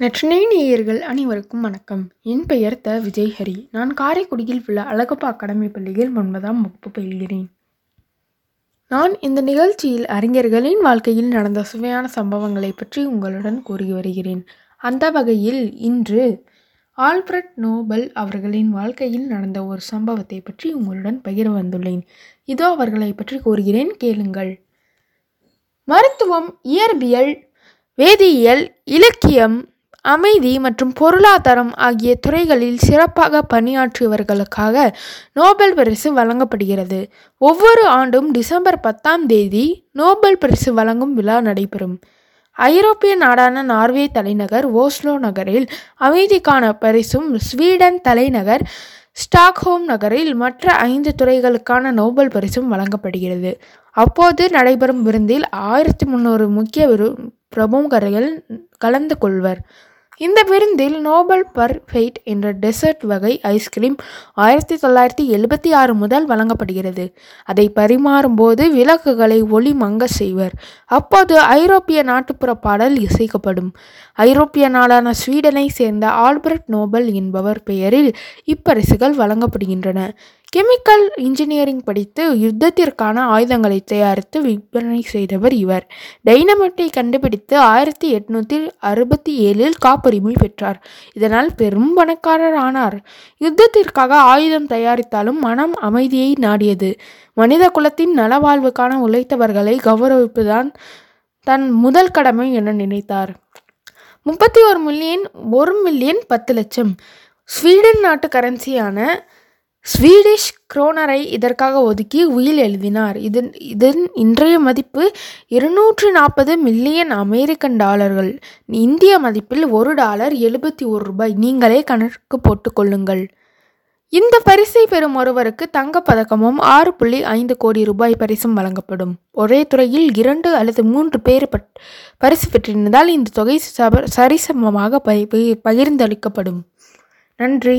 நற்றினை நேயர்கள் அனைவருக்கும் வணக்கம். என் பெயர் த. விஜய்ஹரி. நான் காரைக்குடியில் உள்ள அழகப்பா அகாடமி பள்ளியில் ஒன்பதாம் வகுப்பு பயில்கிறேன். நான் இந்த நிகழ்ச்சியில் அறிஞர்களின் வாழ்க்கையில் நடந்த சுவையான சம்பவங்களை பற்றி உங்களுடன் கூறி வருகிறேன். அந்த வகையில் இன்று ஆல்ஃபிரட் நோபல் அவர்களின் வாழ்க்கையில் நடந்த ஒரு சம்பவத்தை பற்றி உங்களுடன் பகிர வந்துள்ளேன். இதோ அவர்களை பற்றி கூறுகிறேன் கேளுங்கள். மருத்துவம் இயற்பியல் வேதியியல் இலக்கியம் அமைதி மற்றும் பொருளாதாரம் ஆகிய துறைகளில் சிறப்பாக பணியாற்றியவர்களுக்காக நோபல் பரிசு வழங்கப்படுகிறது. ஒவ்வொரு ஆண்டும் டிசம்பர் பத்தாம் தேதி நோபல் பரிசு வழங்கும் விழா நடைபெறும். ஐரோப்பிய நாடான நார்வே தலைநகர் ஓஸ்லோ நகரில் அமைதிக்கான பரிசும் ஸ்வீடன் தலைநகர் ஸ்டாக்ஹோம் நகரில் மற்ற ஐந்து துறைகளுக்கான நோபல் பரிசும் வழங்கப்படுகிறது. அப்போது நடைபெறும் விருந்தில் ஆயிரத்தி முந்நூறு முக்கிய விரு பிரமுகர்கள் கலந்து கொள்வர். இந்த விருந்தில் நோபல் பர்ஃபெய்ட் என்ற டெசர்ட் வகை ஐஸ்கிரீம் ஆயிரத்தி தொள்ளாயிரத்தி எழுபத்தி ஆறு முதல் வழங்கப்படுகிறது. அதை பரிமாறும்போது விளக்குகளை ஒளி மங்க செய்வர். அப்போது ஐரோப்பிய நாட்டுப்புற பாடல் இசைக்கப்படும். ஐரோப்பிய நாடான ஸ்வீடனை சேர்ந்த ஆல்பர்ட் நோபல் என்பவர் பெயரில் இப்பரிசுகள் வழங்கப்படுகின்றன. கெமிக்கல் இன்ஜினியரிங் படித்து யுத்தத்திற்கான ஆயுதங்களை தயாரித்து விற்பனை செய்தவர் இவர். டைனமைட்டை கண்டுபிடித்து ஆயிரத்தி எட்நூத்தி அறுபத்தி ஏழில் காப்புரிமை பெற்றார். இதனால் பெரும் பணக்காரர் ஆனார் யுத்தத்திற்காக ஆயுதம் தயாரித்தாலும் மனம் அமைதியை நாடியது. மனித குலத்தின் நலவாழ்வுக்கான உழைத்தவர்களை கௌரவிப்புதான் தன் முதல் கடமை என நினைத்தார். முப்பத்தி ஒரு மில்லியன் ஒரு மில்லியன் பத்து லட்சம். ஸ்வீடன் நாட்டு கரன்சியான ஸ்வீடிஷ் குரோனரை இதற்காக ஒதுக்கி உயில் எழுதினார். இதன் இதன் இன்றைய மதிப்பு இருநூற்று நாற்பது மில்லியன் அமெரிக்கன் டாலர்கள். இந்திய மதிப்பில் ஒரு டாலர் எழுபத்தி ஒரு ரூபாய். நீங்களே கணக்கு போட்டுக்கொள்ளுங்கள் இந்த பரிசை பெறும் ஒருவருக்கு தங்கப்பதக்கமும் ஆறு புள்ளி ஐந்து கோடி ரூபாய் பரிசும் வழங்கப்படும். ஒரே துறையில் இரண்டு அல்லது மூன்று பேர் பரிசு பெற்றிருந்தால் இந்த தொகை சரிசமமாக பகிர்ந்தளிக்கப்படும். நன்றி.